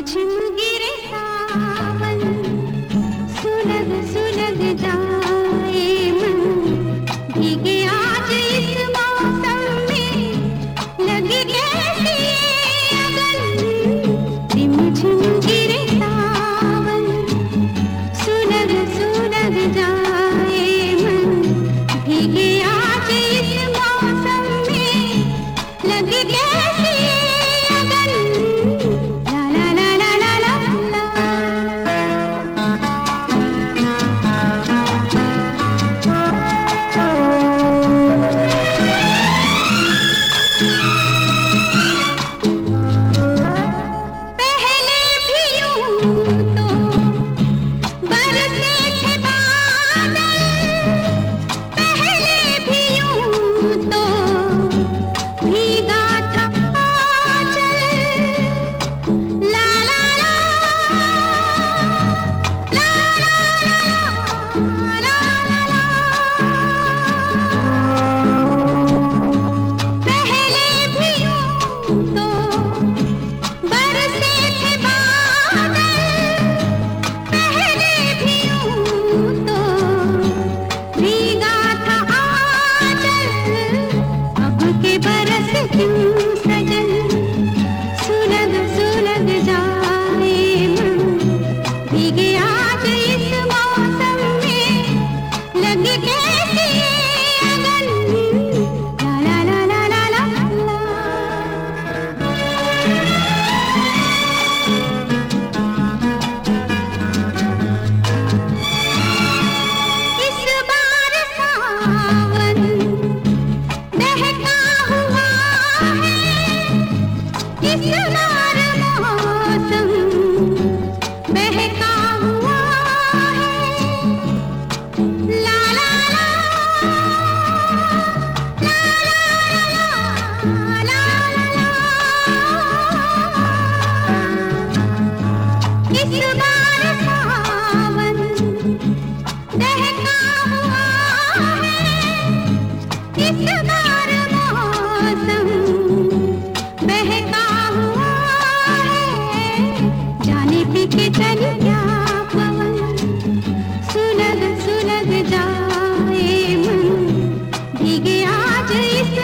झिम सुलग सुलग जाए मन। भीगे आज इस